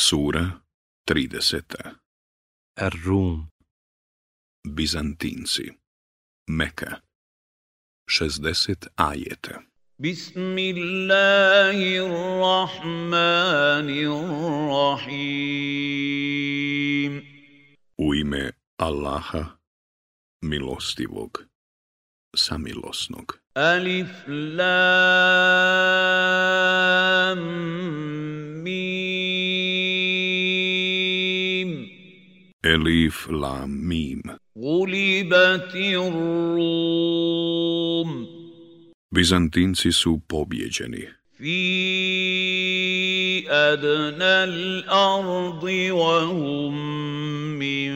Sura 30. Ar-Rum. Bizantinci. Meka 60 ajeta. Bismillahirrahmanirrahim. U ime Allaha milostivog samilosnog. Alif Lam Mim. Elif Lam Mim. Gulibati Rum Bizantinci su pobjeđeni. Fi adna l'ardi wa hum min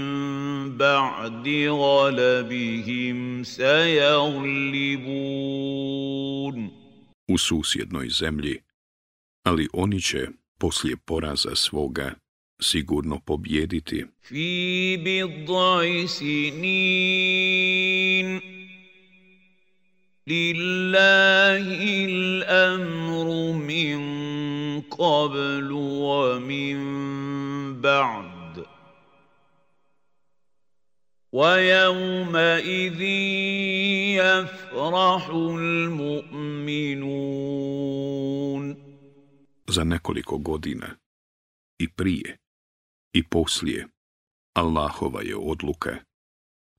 ba'di galabihim sejaglibun U susjednoj zemlji, ali oni će poslije poraza svoga sigurno pobjediti. في بضع سنين لله الأمر من قبل ومن بعد ويومئذ يفرح المؤمنون Za nekoliko godina i prije i poslije Allahova je odluka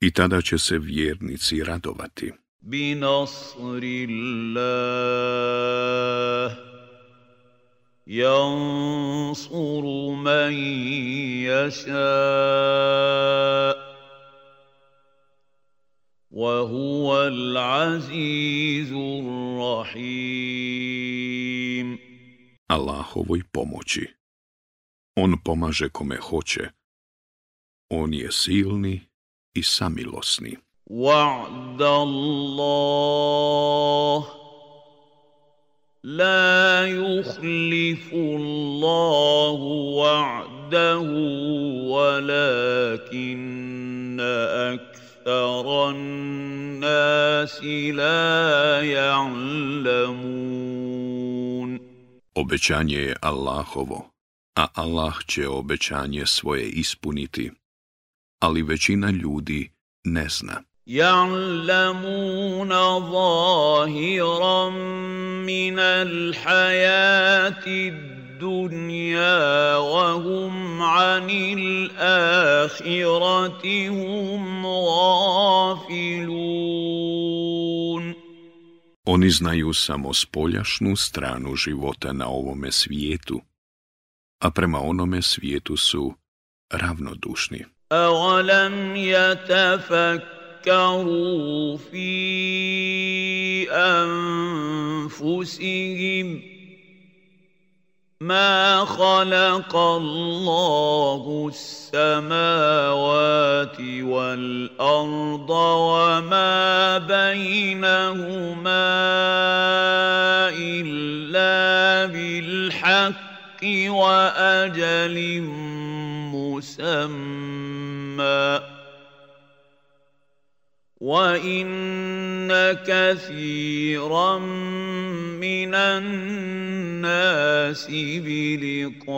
i tada će se vjernici radovati. بنصر الله ينصر من يشاء وهو العزيز الرحيم Allahovoj pomoći. On pomaže kome hoće. On je silni i samilosni. وعد الله لا يخلف الله وعده ولكن اكثر الناس لا يعلمون Obećanje je Allahovo, a Allah će obećanje svoje ispuniti, ali većina ljudi ne zna. يعلمون ظاهرا من الحياة الدنيا وهم عن الآخرة هم غافلون Oni znaju samo spoljašnu stranu života na ovome svijetu, a prema onome svijetu su ravnodušni. أولم يتفكروا في أنفسهم ما خلق الله السماوات والأرض وما بينهما إلا بالحق وأجل مسمى وإن كثيرا من الناس بلقاء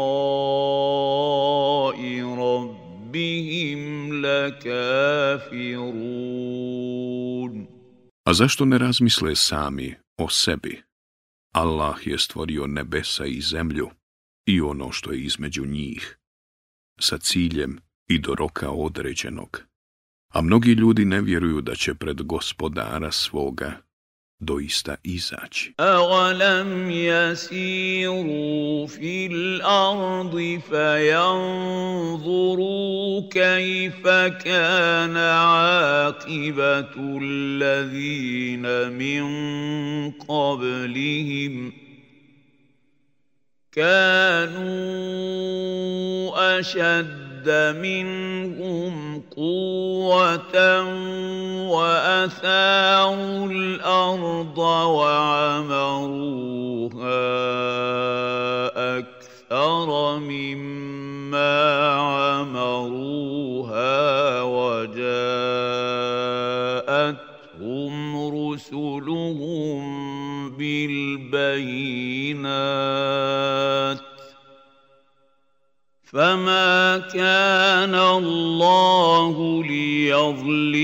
ربهم لكافرون A zašto ne razmisle sami o sebi? Allah je stvorio nebesa i zemlju i ono što je između njih, sa ciljem i do roka određenog. A mnogi ljudi ne vjeruju da će pred gospodara svoga doista izaći. Awalam yasiru fil ardi fayanzuru kayfa kana aqibatu allazina min qablihim كانوا أشد منهم قوة وأثاروا الأرض وعمروها أكثر مما عمروها وجاءت وجاءتهم رسلهم بالبينات فما كان الله ليظلمهم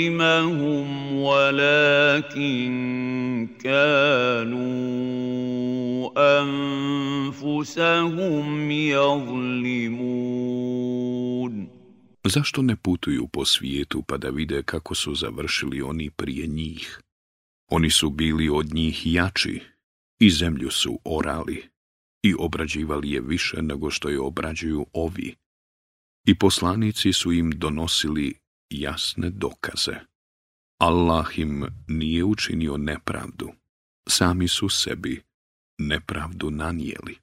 ولكن كانوا انفسهم يظلمون Zašto ne putuju po svijetu pa da vide kako su završili oni prije njih? Oni su bili od njih jači i zemlju su orali i obrađivali je više nego što je obrađuju ovi. I poslanici su im donosili jasne dokaze. Allah im nije učinio nepravdu. Sami su sebi nepravdu nanijeli.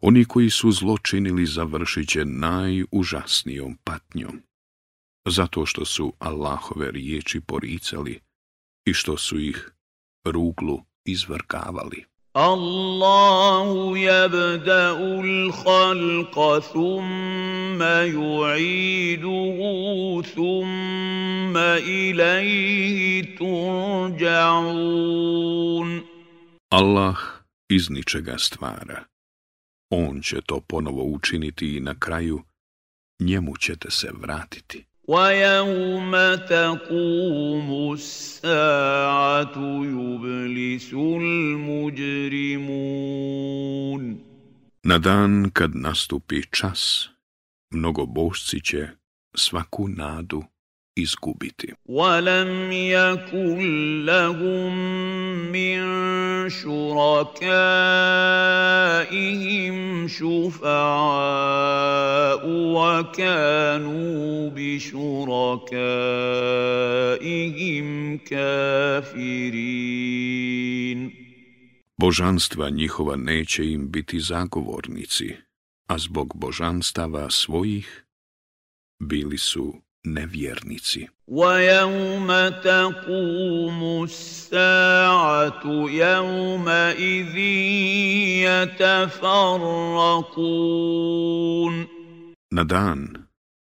Oni koji su zlo činili završit će najužasnijom patnjom, zato što su Allahove riječi poricali i što su ih ruglu izvrkavali. الله يبدا الخلق ثم يعيده ثم اليه ترجعون Allah iz ničega stvara. On će to ponovo učiniti i na kraju njemu ćete se vratiti. ويوم تقوم الساعة يبلس المجرمون Na dan kad nastupi čas, mnogobošci će svaku nadu izgubiti. ولم يكن لهم من شركائهم شفعاء وكانوا بشركائهم كافرين Božanstva njihova neće im biti zagovornici, a zbog božanstava svojih bili su nevjernici. ويوم تقوم الساعة يومئذ يتفرقون Na dan,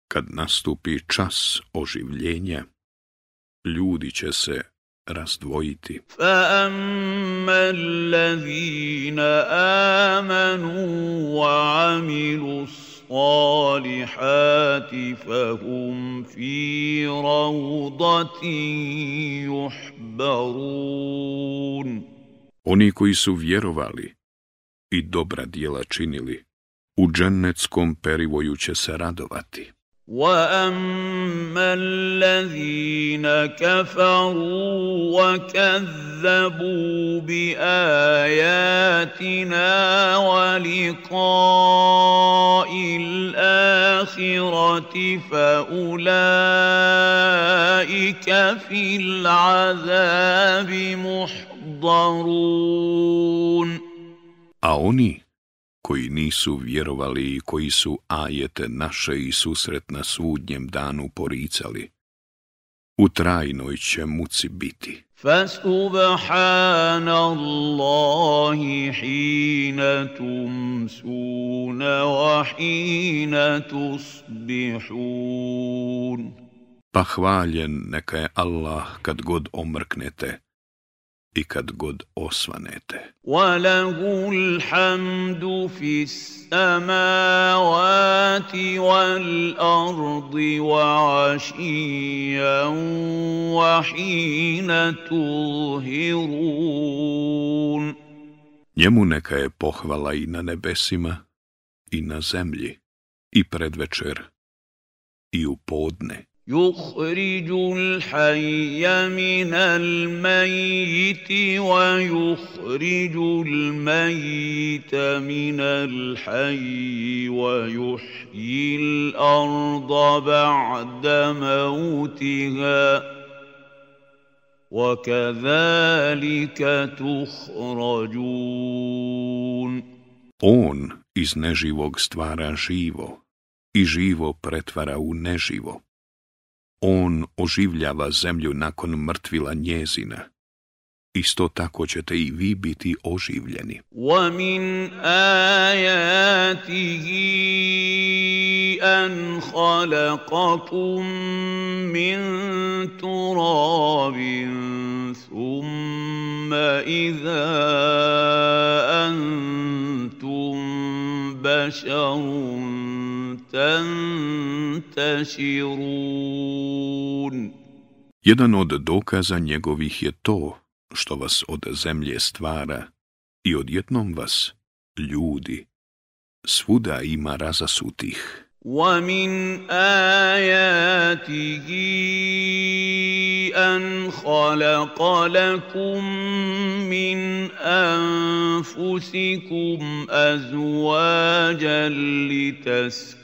kad nastupi čas oživljenja, ljudi će se razdvojiti. فأما الذين آمنوا وعملوا الصالحات فهم في روضة يحبرون Oni koji su vjerovali i dobra dijela činili, u džennetskom perivoju će se radovati. واما الذين كفروا وكذبوا باياتنا ولقاء الاخره فاولئك في العذاب محضرون koji nisu vjerovali i koji su ajete naše i susret na sudnjem danu poricali, u trajnoj će muci biti. فسبحان الله حين تمسون وحين تصبحون Pa hvaljen neka je Allah kad god omrknete i kad god osvanete. وله الحمد في السماوات والأرض وعشيا وحين تظهرون Njemu neka je pohvala i na nebesima i na zemlji i predvečer i u podne. يخرج الحي من الميت ويخرج الميت من الحي ويحيي الأرض بعد موتها وكذلك تخرجون On iz neživog stvara živo i živo pretvara u neživo. On oživljava zemlju nakon mrtvila njezina. Isto tako ćete i vi biti oživljeni. ومن آياته أن خلقكم من تراب ثم إذا أنتم بشر تنتشرون Jedan od dokaza njegovih je to što vas od zemlje stvara i odjednom vas, ljudi, svuda ima razasutih. ومن آياته أن خلق لكم من أنفسكم أزواجا لتسكنوا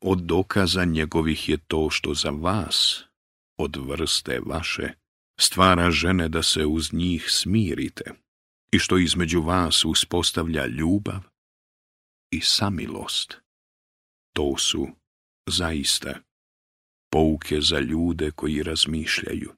od dokaza njegovih je to što za vas, od vrste vaše, stvara žene da se uz njih smirite i što između vas uspostavlja ljubav i samilost. To su zaista pouke za ljude koji razmišljaju.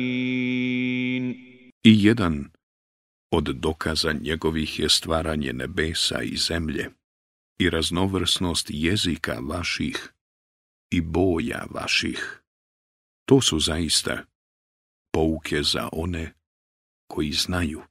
jedan od dokaza njegovih je stvaranje nebesa i zemlje i raznovrsnost jezika vaših i boja vaših. To su zaista pouke za one koji znaju.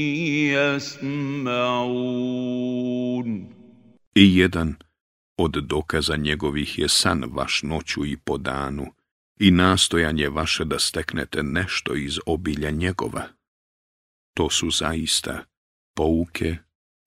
يسمعون I jedan od dokaza njegovih je san vaš noću i po danu i nastojanje vaše da steknete nešto iz obilja njegova. To su zaista pouke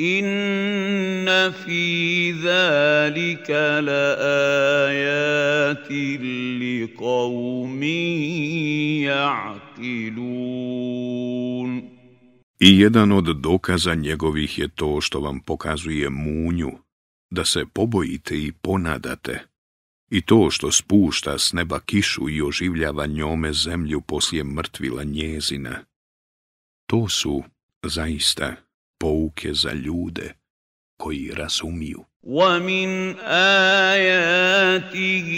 Inna fi zalika la ajatin li. I jedan od dokaza njegovih je to što vam pokazuje munju, da se pobojite i ponadate, i to što spušta s neba kišu i oživljava njome zemlju poslije mrtvila njezina. To su, zaista, pouke za ljude koji razumiju. ومن آياته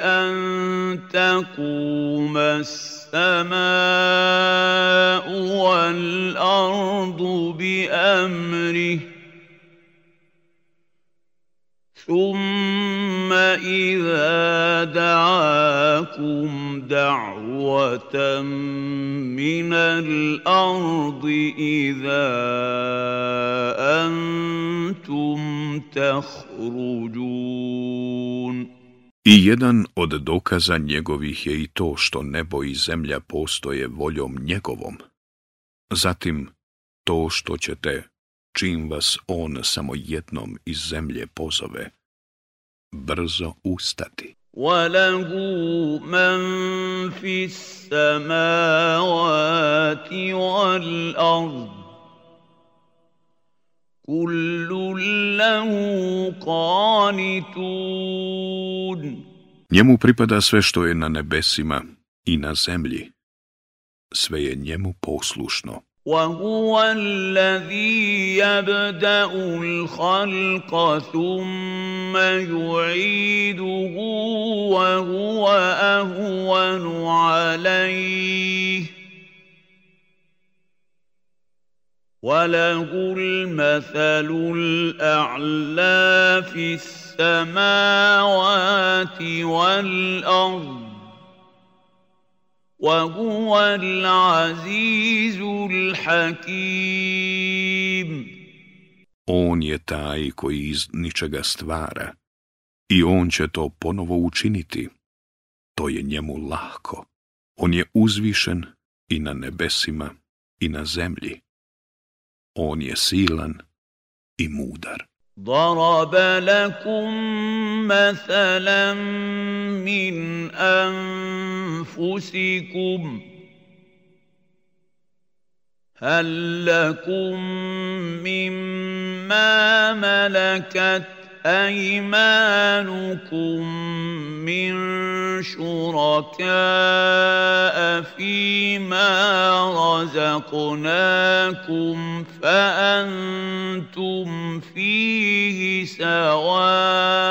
أن تقوم السماء والأرض بأمره ثم إذا دعاكم دعوة من الأرض إذا أنتم تخرجون I jedan od dokaza njegovih je i to što nebo i zemlja postoje voljom njegovom. Zatim, to što ćete, čim vas on samo jednom iz zemlje pozove, brzo ustati. وَلَهُ مَنْ فِي السَّمَاوَاتِ وَالْأَرْضِ كُلٌّ لَهُ قَانِتُونَ Njemu pripada sve što je na nebesima i na zemlji. Sve je njemu poslušno. وهو الذي يبدأ الخلق ثم يعيده وهو أهون عليه. وله المثل الأعلى في السماوات والأرض. وهو العزيز الحكيم On je taj koji iz ničega stvara i on će to ponovo učiniti. To je njemu lahko. On je uzvišen i na nebesima i na zemlji. On je silan i mudar. ضرب لكم مثلا من أنفسكم هل لكم مما ملكت أيمانكم من شركاء فيما رزقناكم فأنتم فيه سواء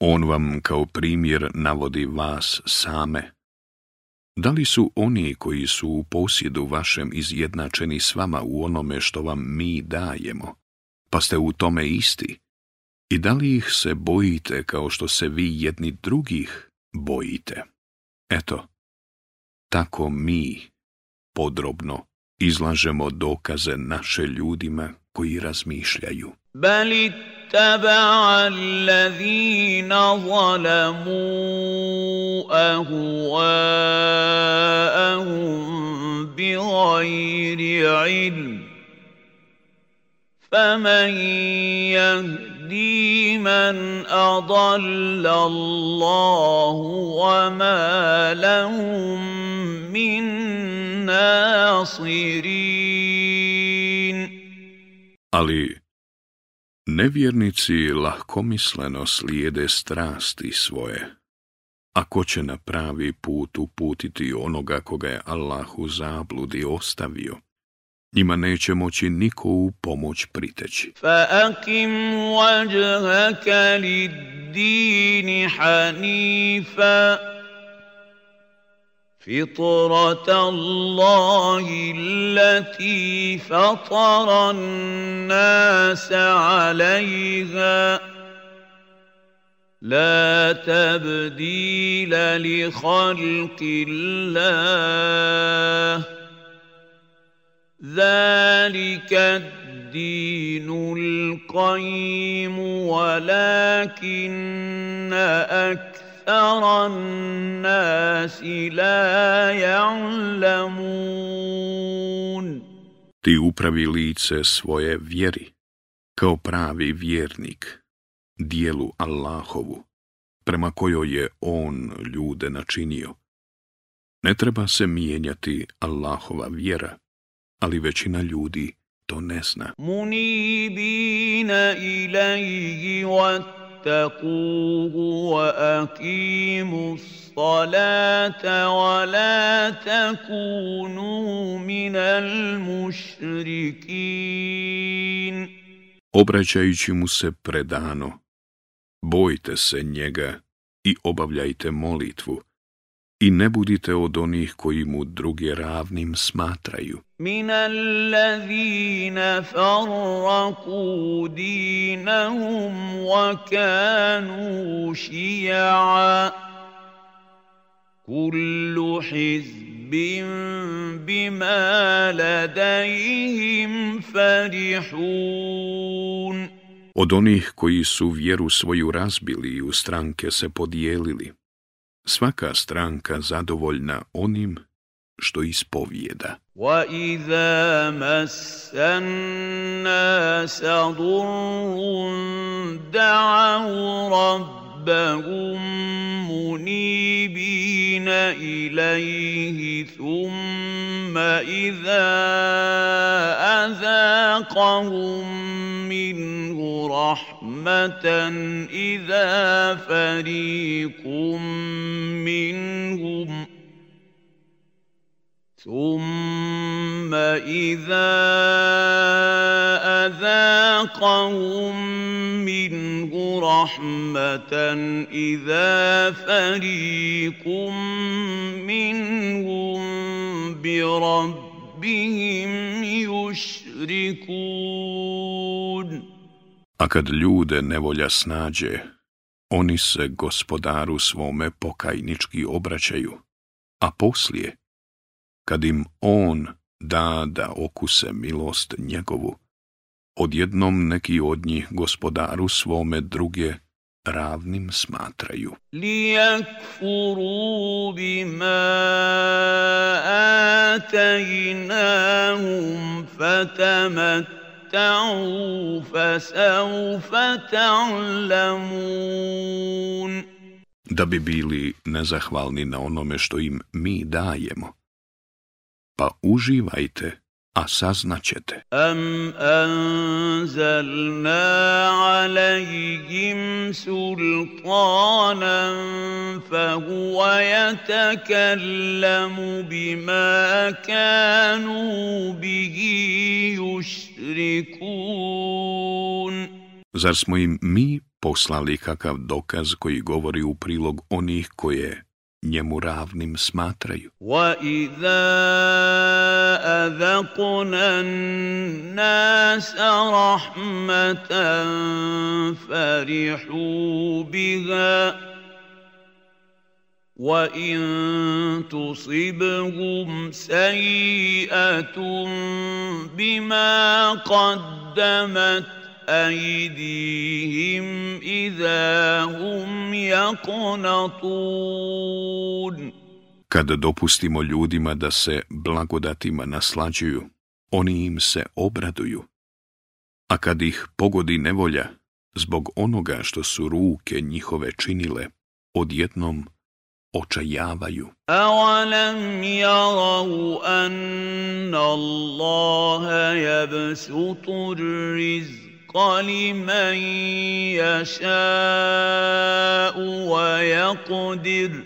On vam kao primjer navodi vas same. Da li su oni koji su u posjedu vašem izjednačeni s vama u onome što vam mi dajemo, pa ste u tome isti? I da li ih se bojite kao što se vi jedni drugih bojite? Eto, tako mi podrobno izlažemo dokaze naše ljudima koji razmišljaju. بل اتبع الذين ظلموا اهواءهم بغير علم فمن يهدي من اضل الله وما لهم من ناصرين Ali Nevjernici lahkomisleno slijede strasti svoje, ako će na pravi put uputiti onoga koga je Allah u zabludi ostavio, njima neće moći niko u pomoć priteći. Fa'akim wajhaka li dini hanifa فطرة الله التي فطر الناس عليها. لا تبديل لخلق الله. ذلك الدين القيم ولكن أكثر الناس لا يعلمون Ti upravi lice svoje vjeri, kao pravi vjernik, dijelu Allahovu, prema kojoj je On ljude načinio. Ne treba se mijenjati Allahova vjera, ali većina ljudi to ne zna. منيبين إليه واتقوه وأقيموا الصلاة ولا تكونوا من المشركين Obraćajući mu se predano, Bojte se njega i obavljajte molitvu i ne budite od onih koji mu druge ravnim smatraju. من الذين فرقوا دينهم وكانوا شيعا كل حزب بما لديهم فرحون Od onih koji su vjeru svoju razbili i u stranke se podijelili, svaka stranka zadovoljna onim što ispovijeda. وَإِذَا مَسَّ النَّاسَ ضُرٌّ دَعَوْا رَبَّهُم مُنِيبِينَ إِلَيْهِ ثُمَّ إِذَا أَذَاقَهُم مِّنْهُ رَحْمَةً إِذَا فَرِيقٌ مِّنْهُمْ ثم إذا أذاقهم منه رحمة إذا فريق منهم بربهم يشركون A kad ljude nevolja snađe, oni se gospodaru svome pokajnički obraćaju, a poslije kad im on da da okuse milost njegovu. Odjednom neki od njih gospodaru svome druge ravnim smatraju. Lijakfuru bima atajnahum fatamatta'u fasaufa ta'lamun. Da bi bili nezahvalni na onome što im mi dajemo, pa uživajte, a saznaćete. Am anzalna alejhim sultanan fa huwa yatakallamu bima kanu bihi yushrikun. Zar smo im mi poslali kakav dokaz koji govori u prilog onih koje njemu ravnim smatraju? وَإِذَا أَذَقْنَا النَّاسَ رَحْمَةً فَرِحُوا بِهَا وَإِن تُصِبْهُمْ سَيِّئَةٌ بِمَا قَدَّمَتْ أَيْدِيهِمْ إِذَا هُمْ يَقْنَطُونَ Kada dopustimo ljudima da se blagodatima naslađuju, oni im se obraduju. A kad ih pogodi nevolja, zbog onoga što su ruke njihove činile, odjednom očajavaju. أَوَلَمْ يَرَوْا أَنَّ اللَّهَ يَبْسُطُ الرِّزْقَ لِمَن يَشَاءُ وَيَقْدِرُ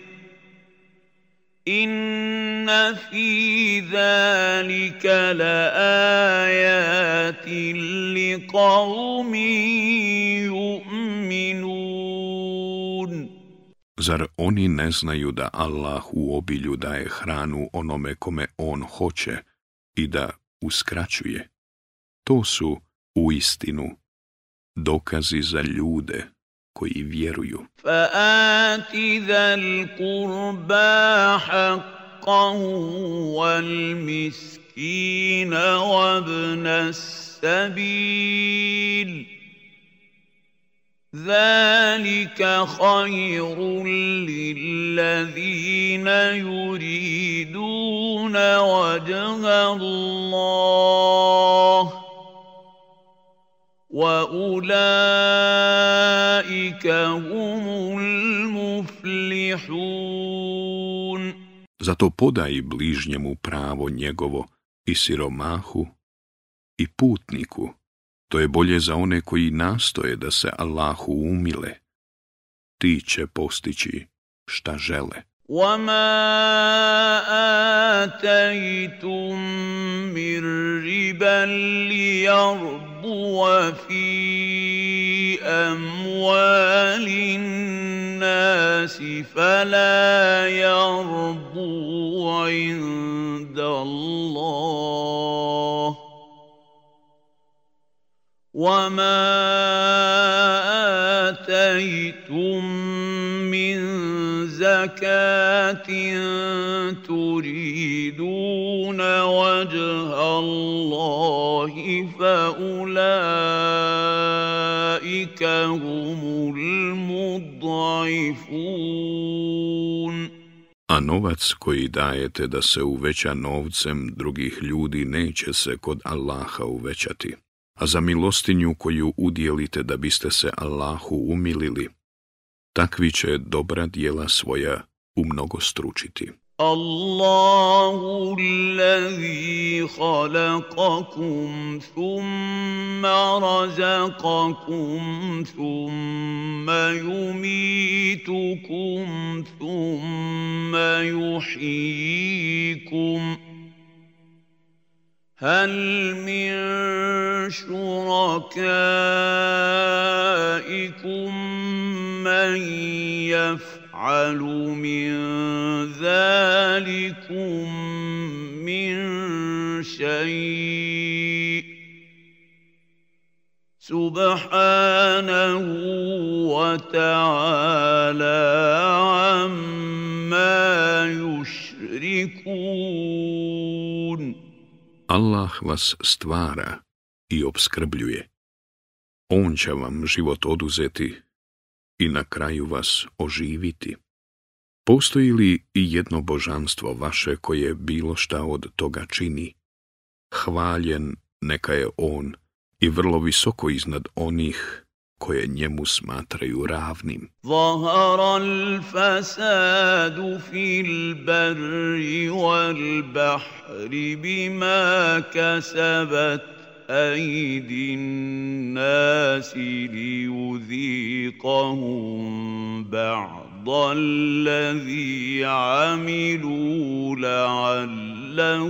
إِنَّ فِي ذَلِكَ لَآيَاتٍ لِقَوْمٍ يُؤْمِنُونَ Zar oni ne znaju da Allah u obilju daje hranu onome kome on hoće i da uskraćuje? To su, u istinu, dokazi za ljude koji vjeruju. Fa'ati zal kurba haqqahu wal miskina wabna sabil. ذلك خير للذين يريدون وجه الله وأولئك هم المفلحون Zato podaj bližnjemu pravo njegovo i siromahu i putniku. To je bolje za one koji nastoje da se Allahu umile. Ti će postići šta žele. وما آتيتم من ربا ليربو في أموال الناس فلا يربو عند الله وما آتيتم من زكاة تريدون وجه الله فأولئك هم المضعفون A novac koji dajete da se uveća novcem drugih ljudi neće se kod Allaha uvećati. A za milostinju koju udjelite da biste se Allahu umilili, takvi će dobra dijela svoja umnogo stručiti. الله الذي خلقكم ثم رزقكم ثم يميتكم ثم يحييكم هل من شركائكم من يفعل من ذلكم من شيء سبحانه وتعالى عما يشركون الله vas stvara i obskrbljuje. On će vam život oduzeti i na kraju vas oživiti. Postoji li i jedno božanstvo vaše koje bilo šta od toga čini? Hvaljen neka je on i vrlo visoko iznad onih koje njemu smatraju ravnim. Zahara al-fasadu fil barri wal bahri bima kasabat أيدي الناس ليذيقهم بعض الذي عملوا لعلهم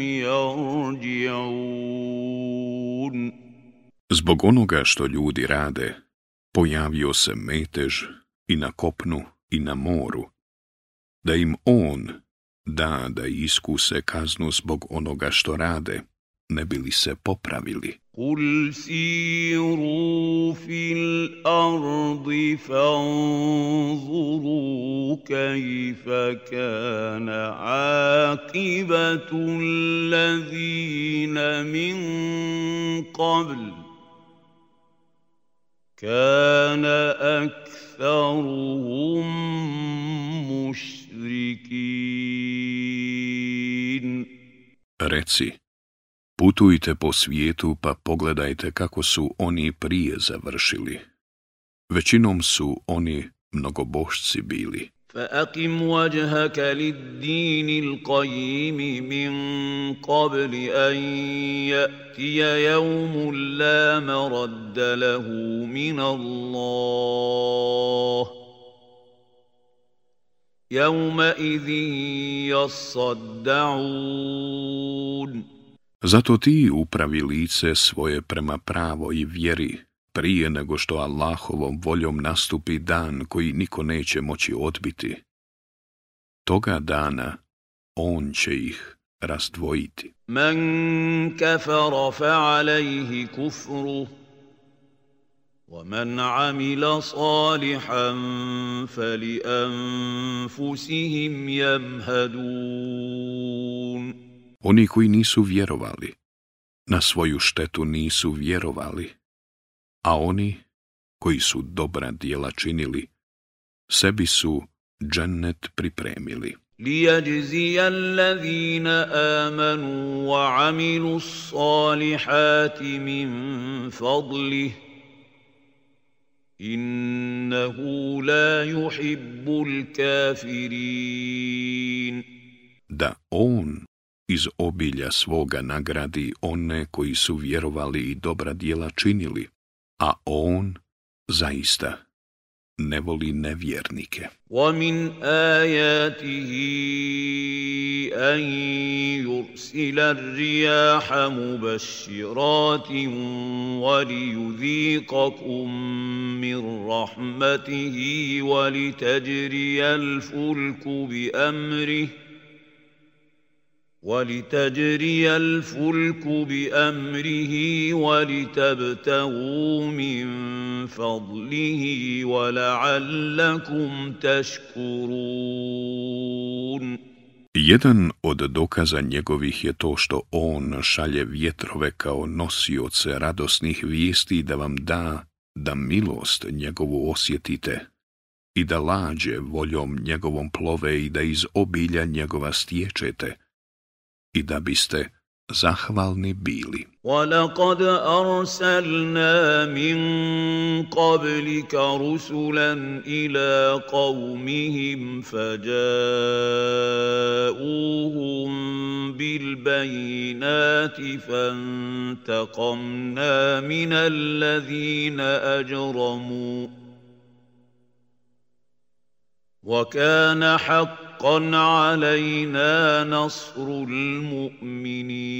يرجعون Zbog onoga što ljudi rade, pojavio se metež i na kopnu i na moru, da im on da da iskuse kaznu zbog onoga što rade, ne bili se popravili. Kul siru fil ardi fanzuru kajfa kana akibatu allazina min qablu. كان أكثرهم مشركين Reci, putujte po svijetu pa pogledajte kako su oni prije završili. Većinom su oni mnogobošci bili. فأقم وجهك للدين القيم من قبل أن يأتي يوم لا مرد له من الله يومئذ يصدعون zato ti upravi lice svoje prema pravoj vjeri, prije nego što Allahovom voljom nastupi dan koji niko neće moći odbiti. Toga dana on će ih razdvojiti. Man kafara fa alaihi kufru, wa man amila salihan fali anfusihim jamhadun. Oni koji nisu vjerovali, na svoju štetu nisu vjerovali, a oni koji su dobra djela činili, sebi su džennet pripremili. ليجزي الذين امنوا وعملوا الصالحات من فضله انه لا يحب الكافرين Da on iz obilja svoga nagradi one koji su vjerovali i dobra djela činili, a on zaista ne voli nevjernike. ومن آياته أن يرسل الرياح مبشرات وليذيقكم من رحمته ولتجري الفلك بأمره ولتجري الفلك بأمره ولتبتغوا من فضله ولعلكم تشكرون Jedan od dokaza njegovih je to što on šalje vjetrove kao nosioce radosnih vijesti da vam da da milost njegovu osjetite i da lađe voljom njegovom plove i da iz obilja njegova stječete i da biste zahvalni bili. ولقد أرسلنا من قبلك رسلا إلى قومهم فجاءوهم بالبينات فانتقمنا من الذين أجرموا وكان حقا علينا نصر المؤمنين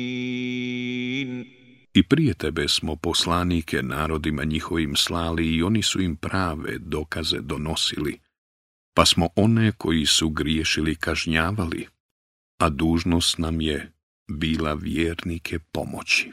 I prije tebe smo poslanike narodima njihovim slali i oni su im prave dokaze donosili, pa smo one koji su griješili kažnjavali, a dužnost nam je bila vjernike pomoći.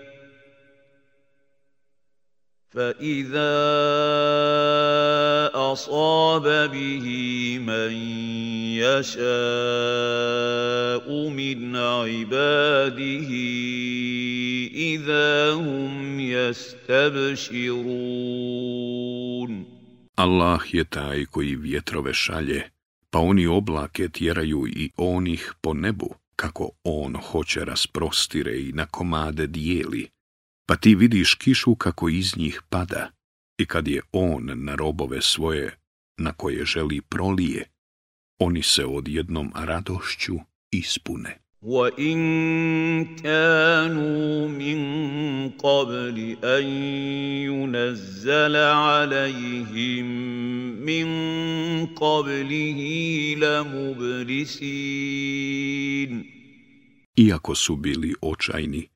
فإذا أصاب به من يشاء من عباده إذا هم يستبشرون Allah je taj koji vjetrove šalje, pa oni oblake tjeraju i onih po nebu, kako on hoće rasprostire i na komade dijeli, pa ti vidiš kišu kako iz njih pada i kad je on na robove svoje na koje želi prolije, oni se odjednom radošću ispune. وَإِن كَانُوا مِن قَبْلِ أَن يُنَزَّلَ عَلَيْهِم مِّن قَبْلِهِ لَمُبْلِسِينَ Iako su bili očajni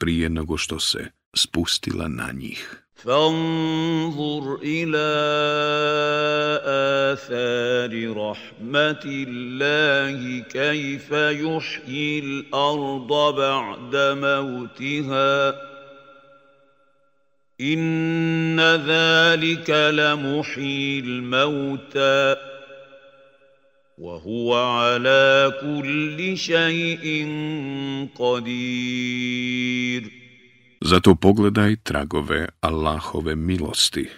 prije nego što se spustila na njih. فانظر إلى آثار رحمة الله كيف يحيي الأرض بعد موتها إن ذلك لمحيي الموتى وهو على كل شيء قدير Zato pogledaj tragove Allahove milosti,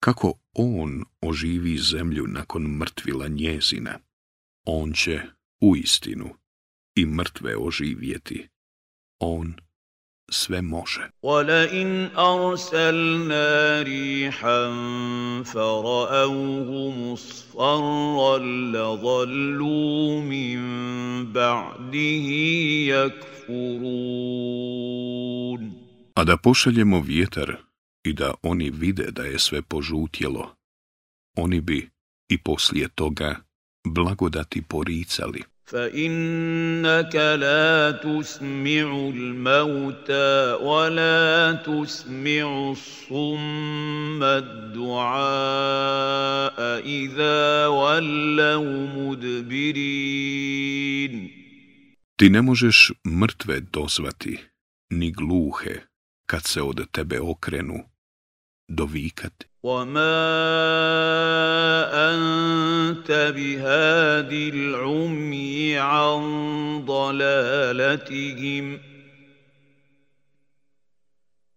kako On oživi zemlju nakon mrtvila njezina. On će u istinu i mrtve oživjeti. On sve može. وَلَئِنْ أَرْسَلْنَا رِيحًا فَرَأَوْهُ مُصْفَرًّا لَظَلُّوا مِنْ بَعْدِهِ يَكْفُرُونَ A da pošaljemo vjetar i da oni vide da je sve požutjelo, oni bi i poslije toga blagodati poricali. فإنك لا تسمع الموتى ولا تسمع الصم الدعاء إذا ولوا مدبرين Ti ne možeš mrtve dozvati, ni gluhe, kad se od tebe okrenu, dovikati. وما أنت بهاد العمي عن ضلالتهم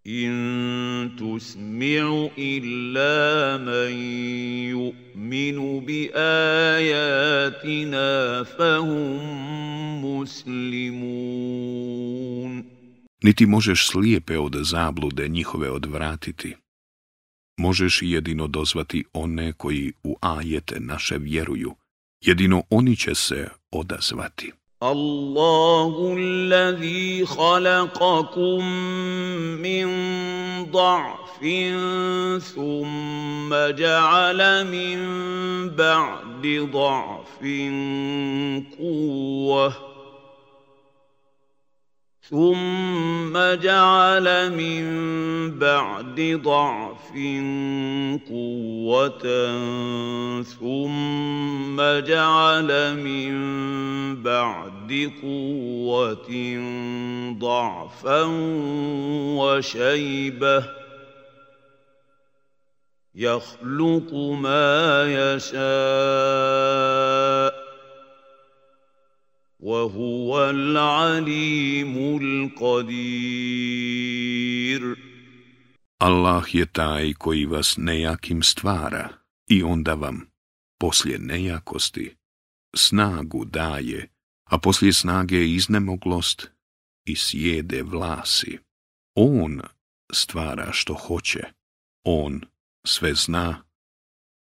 إن تسمع إلا من يؤمن بآياتنا فهم مسلمون Niti možeš slijepe od zablude njihove odvratiti. možeš jedino dozvati one koji u ajete naše vjeruju. Jedino oni će se odazvati. Allahu allazi khalaqakum min da'fin thumma ja'ala min ba'di da'fin quwwah ثم جعل من بعد ضعف قوة ثم جعل من بعد قوة ضعفا وشيبة يخلق ما يشاء وهو العليم القدير Allah je taj koji vas nejakim stvara i onda vam, poslije nejakosti, snagu daje, a poslije snage iznemoglost i sjede vlasi. On stvara što hoće, on sve zna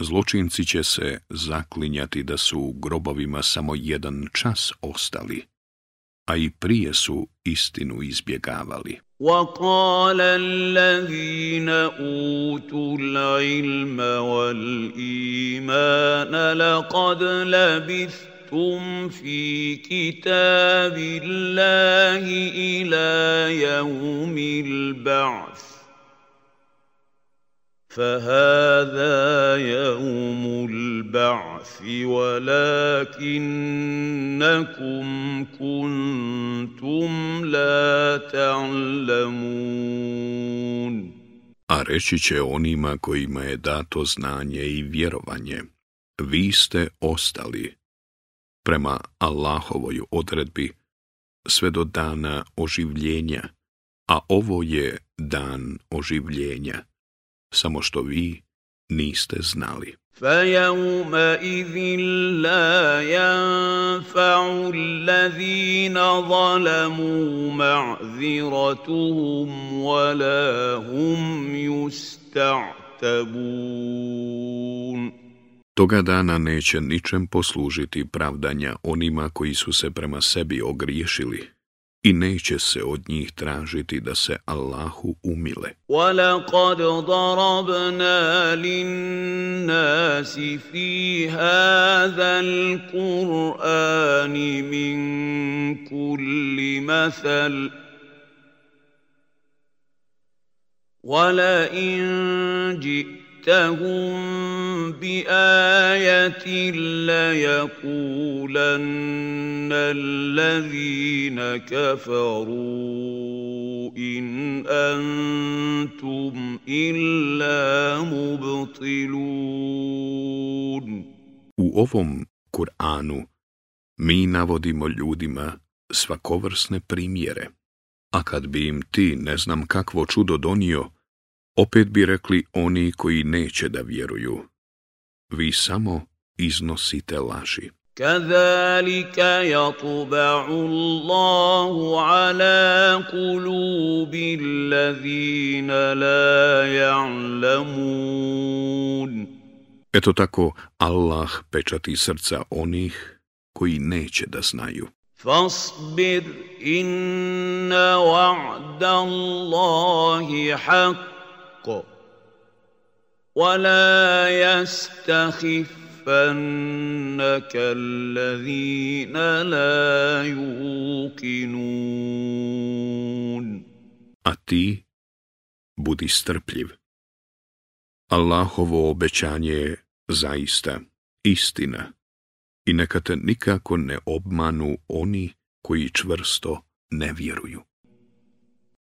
Zločinci će se zaklinjati da su u grobovima samo jedan čas ostali, a i prije su istinu izbjegavali. وقال الذين أوتوا العلم والإيمان لقد لبثتم في كتاب الله إلى يوم البعث فهذا يوم البعث ولكنكم كنتم لا تعلمون A reći će onima kojima je dato znanje i vjerovanje, vi ste ostali prema Allahovoj odredbi sve do dana oživljenja, a ovo je dan oživljenja samo što vi niste znali. فيومئذ لا ينفع الذين ظلموا معذرتهم ولا هم يستعتبون Toga dana neće ničem poslužiti pravdanja onima koji su se prema sebi ogriješili, i neće se od njih tražiti da se Allahu umile. وَلَقَدْ ضَرَبْنَا لِلنَّاسِ فِي هَذَا الْقُرْآنِ مِنْ كُلِّ مَثَلٍ وَلَئِنْ جِئْتَ جئتهم بآية ليقولن الذين كفروا إن أنتم إلا مبطلون U ovom Kur'anu mi navodimo ljudima svakovrsne primjere, a kad bi im ti ne znam kakvo čudo donio, Opet bi rekli oni koji neće da vjeruju. Vi samo iznosite laži. كذلك يطبع الله على قلوب الذين لا يعلمون Eto tako Allah pečati srca onih koji neće da znaju. فاصبر إن وعد الله حق الحق ولا يستخفنك الذين لا يوقنون A ti budi strpljiv. Allahovo obećanje je zaista istina i neka te nikako ne obmanu oni koji čvrsto ne vjeruju.